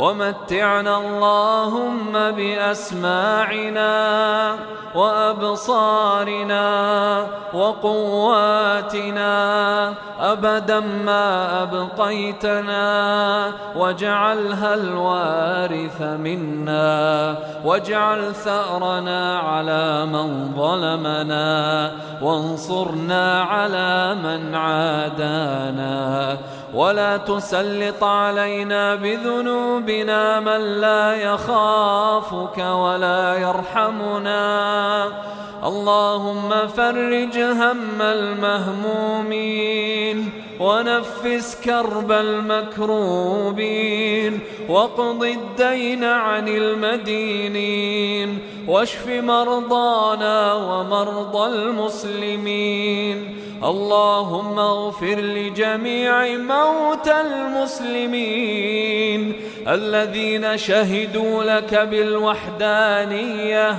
ومتعنا اللهم بأسماعنا وأبصارنا وقواتنا أبدا ما أبقيتنا واجعلها الوارث منا واجعل ثأرنا على من ظلمنا وانصرنا على من عادانا ولا تسلط علينا بذنوبنا من لا يخافك ولا يرحمنا. اللهم فرج هم المهمومين. ونفس كرب المكروبين واقض الدين عن المدينين واشف مرضانا ومرضى المسلمين اللهم اغفر لجميع موتى المسلمين الذين شهدوا لك بالوحدانية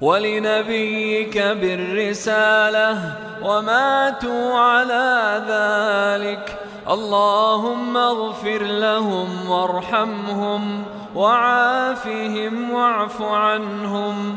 ولنبيك بالرسالة وماتوا على ذلك. اللهم اغفر لهم وارحمهم وعافهم واعف عنهم.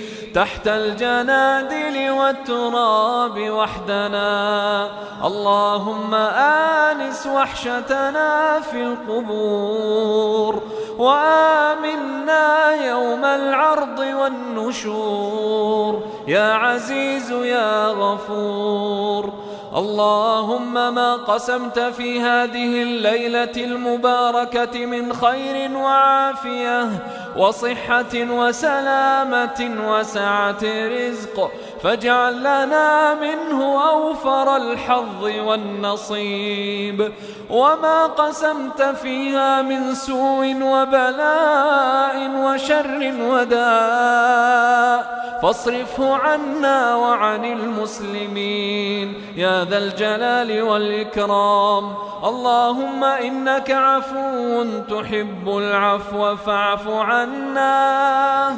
تحت الجنادل والتراب وحدنا. اللهم آنس وحشتنا في القبور وآمنا يوم العرض والنشور. يا عزيز يا غفور اللهم ما قسمت في هذه الليلة المباركة من خير وعافية وصحة وسلامة وسعة رزق فاجعل لنا منه أوفر الحظ والنصيب. وما قسمت فيها من سوء وبلاء وشر وداء. فاصرفه عنا وعن المسلمين. يا ذا الجلال والإكرام. اللهم إنك عفو تحب العفو فاعف عنا.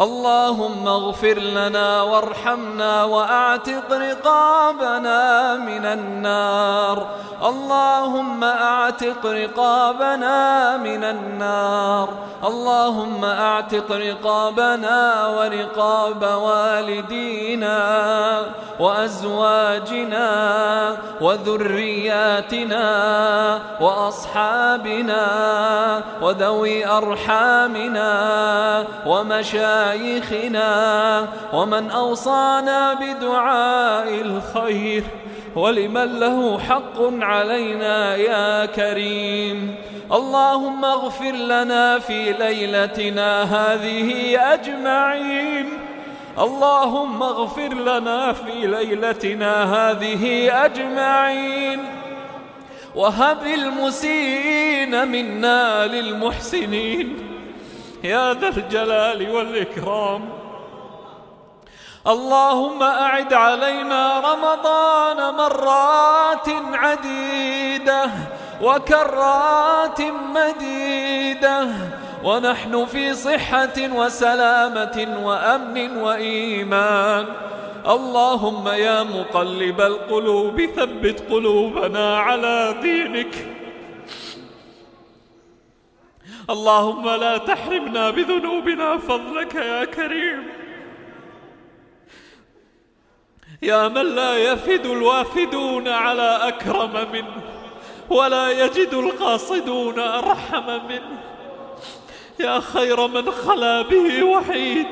اللهم اغفر لنا وارحمنا وأعتق رقابنا من النار. اللهم أعتق رقابنا من النار. اللهم أعتق رقابنا ورقاب والدينا وأزواجنا وذرياتنا وأصحابنا وذوي أرحامنا ومشايخنا مشايخنا ومن أوصانا بدعاء الخير ولمن له حق علينا يا كريم. اللهم اغفر لنا في ليلتنا هذه أجمعين. اللهم اغفر لنا في ليلتنا هذه أجمعين. وهب المسيئين منا للمحسنين. يا ذا الجلال والإكرام. اللهم أعد علينا رمضان مرات عديدة وكرات مديدة ونحن في صحة وسلامة وأمن وإيمان. اللهم يا مقلب القلوب ثبت قلوبنا على دينك. اللهم لا تحرمنا بذنوبنا فضلك يا كريم. يا من لا يفد الوافدون على أكرم منه ولا يجد القاصدون أرحم منه. يا خير من خلا به وحيد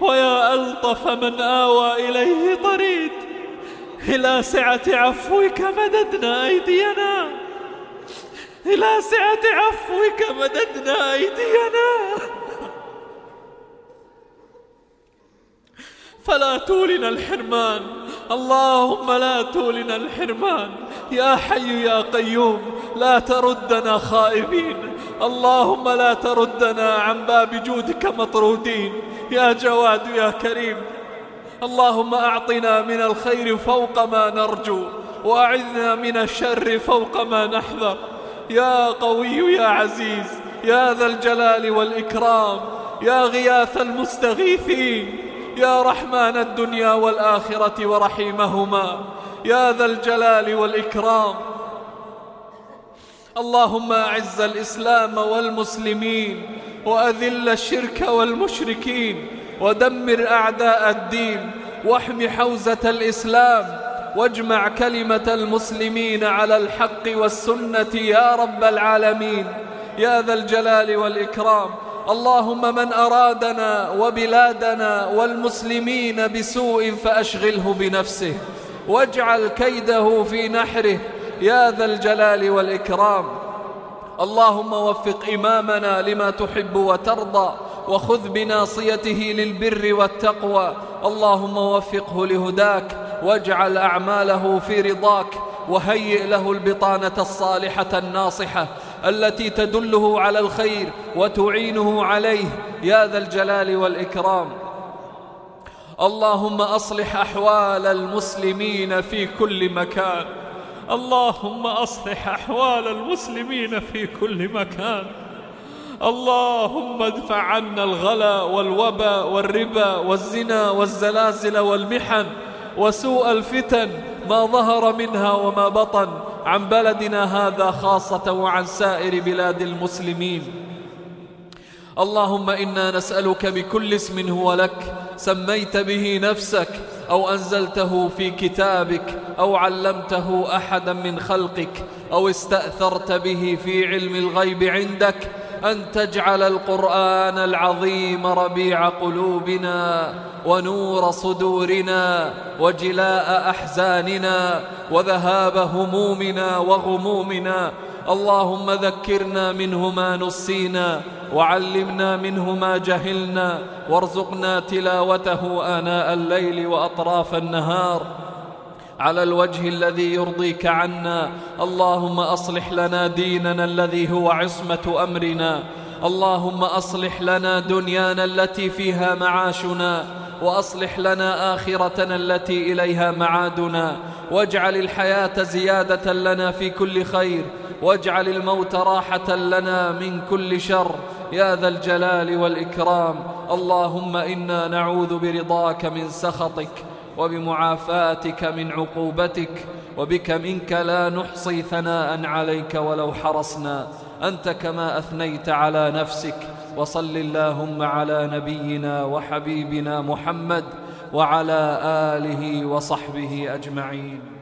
ويا ألطف من آوى إليه طريد. إلى سعة عفوك مددنا أيدينا. إلى سعة عفوك مددنا أيدينا. فلا تولنا الحرمان. اللهم لا تولنا الحرمان. يا حي يا قيوم لا تردنا خائبين. اللهم لا تردنا عن باب جودك مطرودين. يا جواد يا كريم اللهم أعطنا من الخير فوق ما نرجو وأعذنا من الشر فوق ما نحذر. يا قوي يا عزيز يا ذا الجلال والإكرام يا غياث المستغيثين يا رحمن الدنيا والآخرة ورحيمهما يا ذا الجلال والإكرام. اللهم أعز الإسلام والمسلمين وأذل الشرك والمشركين ودمر أعداء الدين واحم حوزة الإسلام واجمع كلمة المسلمين على الحق والسنة يا رب العالمين. يا ذا الجلال والإكرام. اللهم من أرادنا وبلادنا والمسلمين بسوء فأشغله بنفسه. واجعل كيده في نحره. يا ذا الجلال والإكرام. اللهم وفق إمامنا لما تحب وترضى وخذ بناصيته للبر والتقوى. اللهم وفقه لهداك. واجعل أعماله في رضاك وهيئ له البطانة الصالحة الناصحة التي تدله على الخير وتعينه عليه. يا ذا الجلال والإكرام. اللهم أصلح أحوال المسلمين في كل مكان. اللهم أصلح أحوال المسلمين في كل مكان. اللهم ادفع عنا الغلا والوبا والربا والزنا والزلازل والمحن. وسوء الفتن ما ظهر منها وما بطن عن بلدنا هذا خاصة وعن سائر بلاد المسلمين. اللهم إنا نسألك بكل اسم هو لك سميت به نفسك أو أنزلته في كتابك أو علمته أحدا من خلقك أو استأثرت به في علم الغيب عندك. أن تجعل القرآن العظيم ربيع قلوبنا ونور صدورنا وجلاء أحزاننا وذهاب همومنا وغمومنا. اللهم ذكرنا منه ما نسينا وعلمنا منه ما جهلنا. وارزقنا تلاوته آناء الليل وأطراف النهار. على الوجه الذي يرضيك عنا. اللهم أصلح لنا ديننا الذي هو عصمة أمرنا. اللهم أصلح لنا دنيانا التي فيها معاشنا. وأصلح لنا آخرتنا التي إليها معادنا. واجعل الحياة زيادة لنا في كل خير. واجعل الموت راحة لنا من كل شر. يا ذا الجلال والإكرام. اللهم إنا نعوذ برضاك من سخطك. وبمعافاتك من عقوبتك وبك منك لا نحصي ثناء عليك ولو حرصنا. أنت كما أثنيت على نفسك. وصل اللهم على نبينا وحبيبنا محمد وعلى آله وصحبه أجمعين.